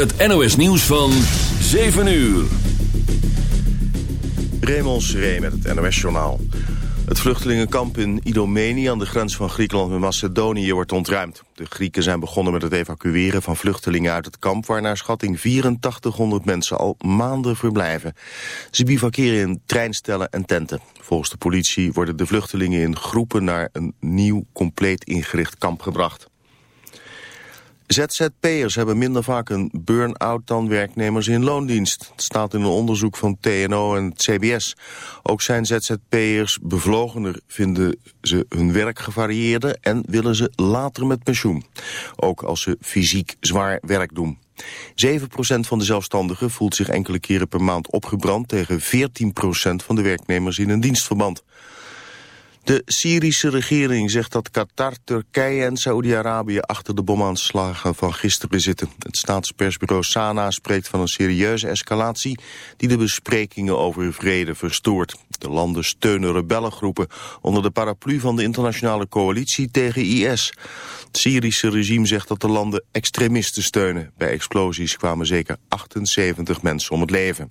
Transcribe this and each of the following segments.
het NOS nieuws van 7 uur. Raymond Seré met het NOS-journaal. Het vluchtelingenkamp in Idomeni aan de grens van Griekenland met Macedonië wordt ontruimd. De Grieken zijn begonnen met het evacueren van vluchtelingen uit het kamp... waar naar schatting 8400 mensen al maanden verblijven. Ze bivakeren in treinstellen en tenten. Volgens de politie worden de vluchtelingen in groepen... naar een nieuw, compleet ingericht kamp gebracht. ZZP'ers hebben minder vaak een burn-out dan werknemers in loondienst. Het staat in een onderzoek van TNO en het CBS. Ook zijn ZZP'ers bevlogener, vinden ze hun werk gevarieerder... en willen ze later met pensioen. Ook als ze fysiek zwaar werk doen. 7% van de zelfstandigen voelt zich enkele keren per maand opgebrand... tegen 14% van de werknemers in een dienstverband. De Syrische regering zegt dat Qatar, Turkije en Saoedi-Arabië achter de bomaanslagen van gisteren zitten. Het staatspersbureau Sana spreekt van een serieuze escalatie die de besprekingen over vrede verstoort. De landen steunen rebellengroepen onder de paraplu van de internationale coalitie tegen IS. Het Syrische regime zegt dat de landen extremisten steunen. Bij explosies kwamen zeker 78 mensen om het leven.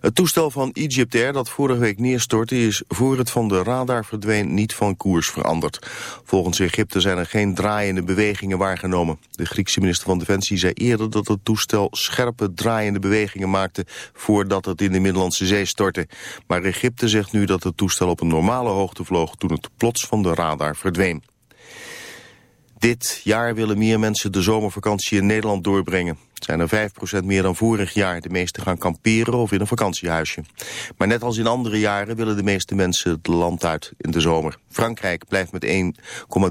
Het toestel van Egyptair dat vorige week neerstortte is voor het van de radar verdween niet van koers veranderd. Volgens Egypte zijn er geen draaiende bewegingen waargenomen. De Griekse minister van Defensie zei eerder dat het toestel scherpe draaiende bewegingen maakte voordat het in de Middellandse Zee stortte. Maar Egypte zegt nu dat het toestel op een normale hoogte vloog toen het plots van de radar verdween. Dit jaar willen meer mensen de zomervakantie in Nederland doorbrengen. Het zijn er 5% meer dan vorig jaar. De meesten gaan kamperen of in een vakantiehuisje. Maar net als in andere jaren willen de meeste mensen het land uit in de zomer. Frankrijk blijft met 1,3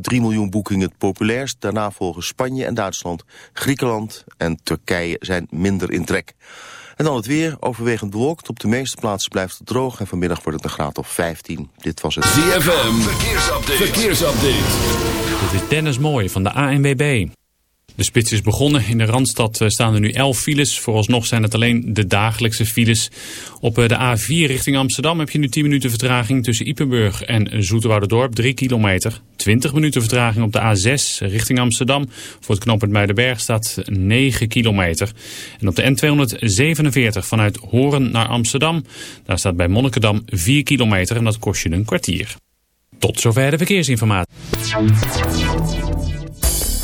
miljoen boekingen het populairst. Daarna volgen Spanje en Duitsland. Griekenland en Turkije zijn minder in trek. En dan het weer, overwegend bewolkt. Op de meeste plaatsen blijft het droog en vanmiddag wordt het een graad of 15. Dit was het ZFM, verkeersupdate. verkeersupdate. Dit is Dennis Mooij van de ANWB. De spits is begonnen. In de Randstad staan er nu 11 files. Vooralsnog zijn het alleen de dagelijkse files. Op eh, de A4 richting Amsterdam heb je nu 10 minuten vertraging tussen Ipenburg en Zoeterwouderdorp. 3 kilometer. 20 minuten vertraging op de A6 richting Amsterdam. Voor het knooppunt Muidenberg staat 9 kilometer. En op de N247 vanuit Horen naar Amsterdam. Daar staat bij Monnikendam 4 kilometer en dat kost je een kwartier. Tot zover de verkeersinformatie.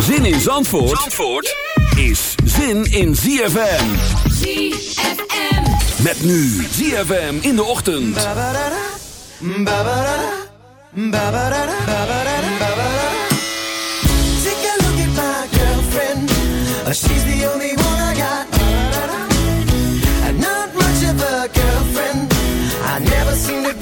Zin in Zandvoort, Zandvoort is zin in ZFM. ZFM. Met nu ZFM in de ochtend. Take a look at my girlfriend. Uh, She's the only one I got. And not much of a girlfriend. I never seem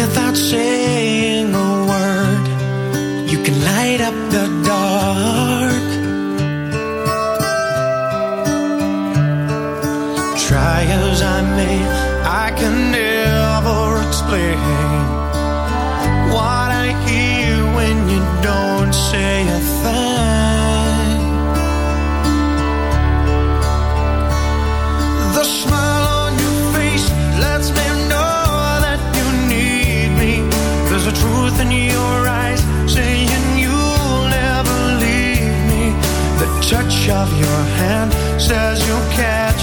without shame. Says you'll catch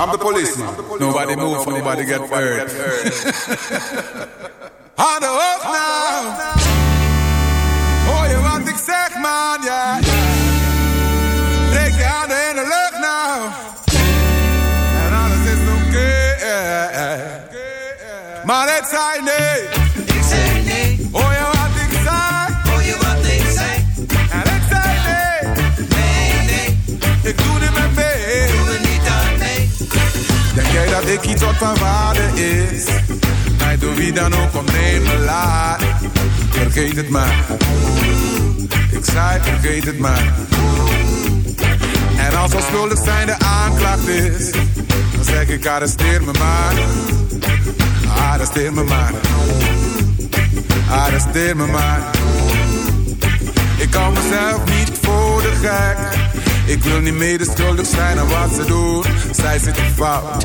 I'm the policeman. Nobody move, nobody get hurt. Aan de hoofd nou. Hoor je wat ik zeg, man, ja. Steek je handen in de lucht nou. En alles is oké. Maar het zei ik iets wat van waarde is? Mij door wie dan ook me laat. Vergeet het maar. Ik zei vergeet het maar. En als onschuldig zijn de aanklacht is, dan zeg ik arresteer me maar. Arresteer me maar. Arresteer me maar. Ik kan mezelf niet voor de gek. Ik wil niet medeschuldig zijn aan wat ze doen. Zij zitten fout.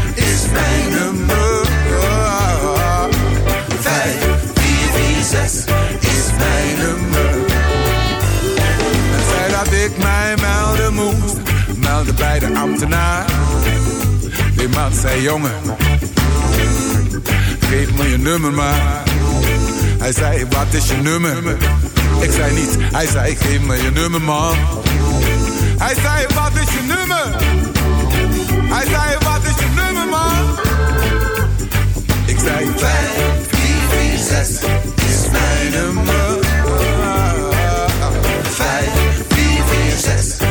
mijn nummer. 5446 is mijn nummer. En zei dat ik mij melden moest, melden bij de ambtenaar. Die man zei jongen, geef me je nummer maar. Hij zei wat is je nummer? Ik zei niet, hij zei geef me je nummer man. Hij zei wat is je nummer? Hij zei wat is Vijf vier vier 4, is mijn nummer. 5, 4, 4, 6.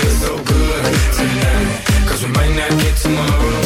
and I get tomorrow.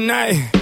Tonight,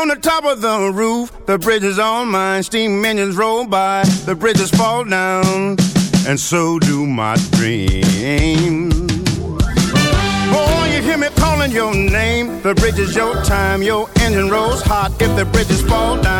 on the top of the roof, the bridge is on mine. Steam engines roll by, the bridges fall down, and so do my dreams. Oh, you hear me calling your name. The bridge is your time, your engine rolls hot. If the bridges fall down,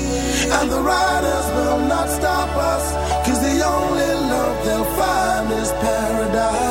And the riders will not stop us, cause the only love they'll find is paradise.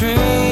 This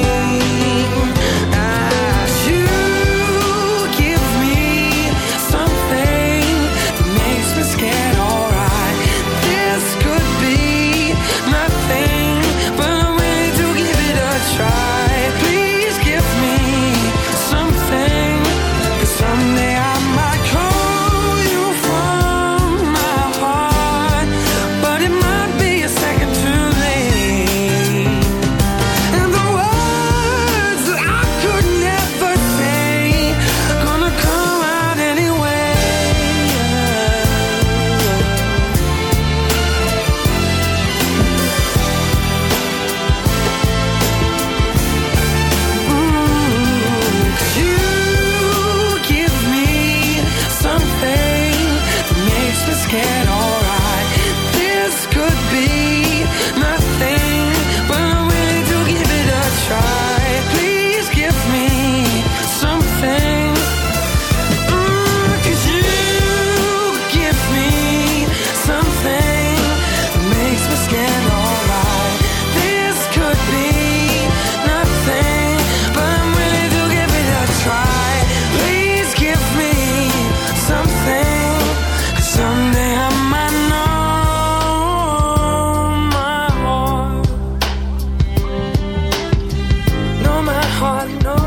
heart, know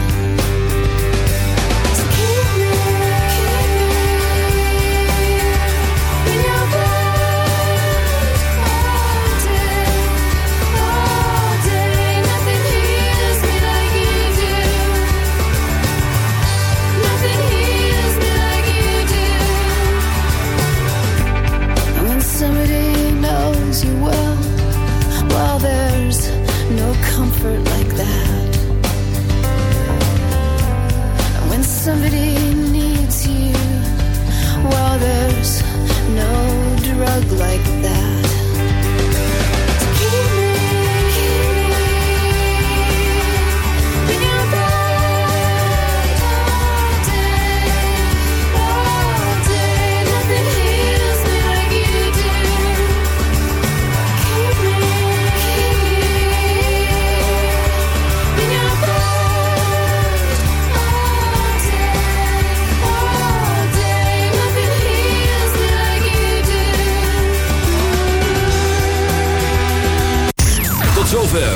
somebody needs you. While there's no drug like